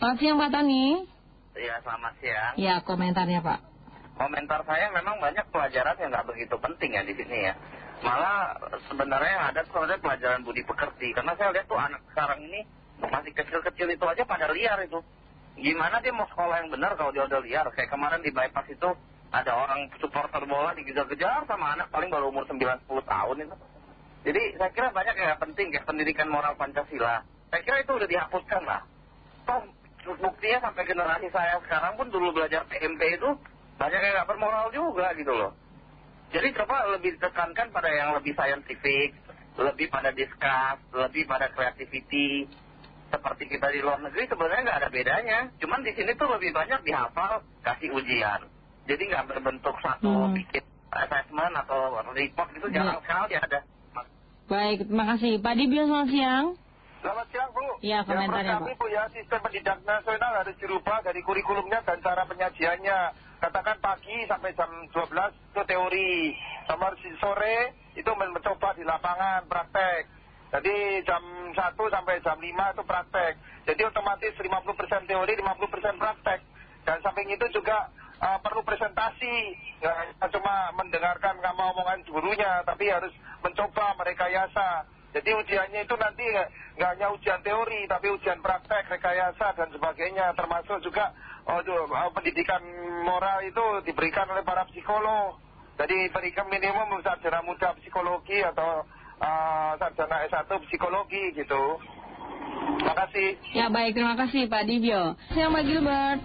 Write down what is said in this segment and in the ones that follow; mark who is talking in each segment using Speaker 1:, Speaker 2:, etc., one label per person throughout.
Speaker 1: Selamat siang Pak Tony.
Speaker 2: Iya, selamat siang.
Speaker 1: Ya, komentarnya Pak.
Speaker 2: Komentar saya memang banyak pelajaran yang nggak begitu penting ya di sini ya. Malah sebenarnya ada sebenarnya pelajaran budi pekerti. Karena saya lihat tuh anak sekarang ini masih kecil-kecil itu aja pada liar itu. Gimana dia mau sekolah yang benar kalau dia udah liar? Kayak kemarin di bypass itu ada orang supporter bola dikejar-kejar sama anak paling baru umur 9-10 tahun itu. Jadi saya kira banyak yang penting kayak pendidikan moral Pancasila. Saya kira itu udah dihapuskan lah. Toh buktinya sampai generasi saya sekarang pun dulu belajar PMP itu banyak yang nggak bermoral juga gitu loh. Jadi coba lebih ditekankan pada yang lebih saintifik, lebih pada discuss, lebih pada creativity. Seperti kita di luar negeri sebenarnya nggak ada bedanya. Cuman di sini tuh lebih banyak dihafal, kasih ujian. Jadi nggak berbentuk satu
Speaker 1: Hmm.
Speaker 2: bikin assessment atau report gitu jarang sekali ada.
Speaker 1: Baik, terima kasih. Pak Dibio, selamat siang.
Speaker 3: Selamat siang Bu.
Speaker 1: Iya, komentarnya,
Speaker 3: Menurut kami Bu ya, sistem pendidikan nasional harus dirubah dari kurikulumnya dan cara penyajiannya. Katakan pagi sampai jam 12 itu teori. Sama sore itu mencoba di lapangan praktek. Jadi jam 1 sampai jam 5 itu praktek. Jadi otomatis 50% teori, 50% praktek. Dan samping itu juga eh, perlu presentasi. Nggak cuma mendengarkan kamu omongan gurunya, tapi harus mencoba merekayasa. Jadi ujiannya itu nanti nggak hanya ujian teori, tapi ujian praktek, rekayasa, dan sebagainya. Termasuk juga oh, itu, pendidikan moral itu diberikan oleh para psikolog. Jadi berikan minimum sarjana muda psikologi atau eh, sarjana S1 psikologi gitu. Terima kasih.
Speaker 1: Ya, baik, terima kasih Pak Dibio. Siang Pak Gilbert.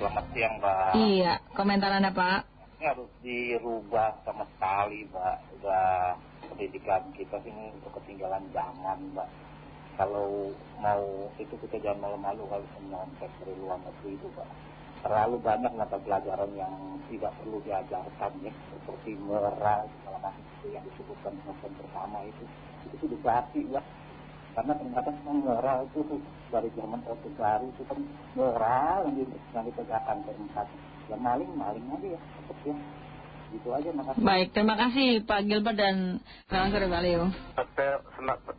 Speaker 2: Selamat siang Mbak.
Speaker 1: Iya, komentar Anda Pak.
Speaker 2: Ini harus dirubah sama sekali Mbak. Udah pendidikan kita ini untuk ketinggalan zaman Mbak. Kalau mau itu kita jangan malu-malu kalau menyontek dari luar negeri itu Mbak. Terlalu banyak mata pelajaran yang tidak perlu diajarkan ya. Seperti moral, segala itu yang disebutkan yang pertama itu. Itu sudah basi Mbak. Karena ternyata moral itu dari zaman Orde Baru itu kan moral yang, di, yang ditegakkan keempat. Ya maling, maling aja ya. Tetap ya. Gitu aja makasih.
Speaker 1: Baik, terima kasih Pak Gilbert dan selamat sore Pak Leo.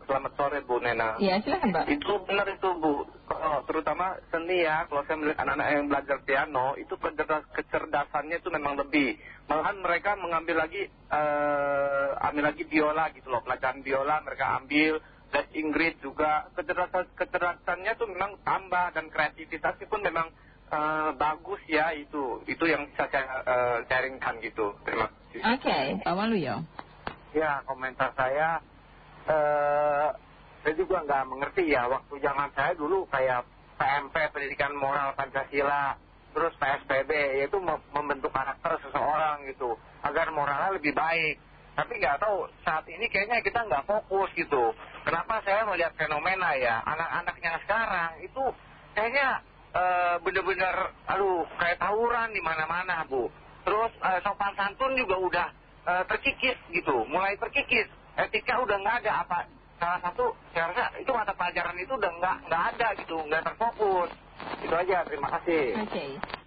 Speaker 2: Selamat sore Bu Nena.
Speaker 1: Iya, silakan Pak.
Speaker 2: Itu benar itu Bu. Kalau terutama seni ya, kalau saya melihat anak-anak yang belajar piano, itu kecerdas- kecerdasannya itu memang lebih. Malahan mereka mengambil lagi, eh, ambil lagi biola gitu loh, pelajaran biola mereka ambil, les Inggris juga. Kecerdasan, kecerdasannya itu memang tambah dan kreativitasnya pun memang bagus ya itu. Itu yang bisa saya eh, sharingkan gitu. Terima kasih.
Speaker 1: Oke, Pak Waluyo.
Speaker 2: Ya, komentar saya, eh, saya juga nggak mengerti ya. Waktu zaman saya dulu kayak PMP, Pendidikan Moral Pancasila, terus PSPB, yaitu mem- membentuk karakter seseorang gitu, agar moralnya lebih baik. Tapi nggak tahu, saat ini kayaknya kita nggak fokus gitu. Kenapa saya melihat fenomena ya, anak-anaknya sekarang itu kayaknya eh, bener-bener, aduh, kayak tawuran di mana-mana, Bu. Terus eh, sopan santun juga udah eh, terkikis gitu, mulai terkikis. Etika udah nggak ada apa. Salah satu, saya rasa itu mata pelajaran itu udah nggak nggak ada gitu, nggak terfokus. Itu aja, terima kasih.
Speaker 1: Oke.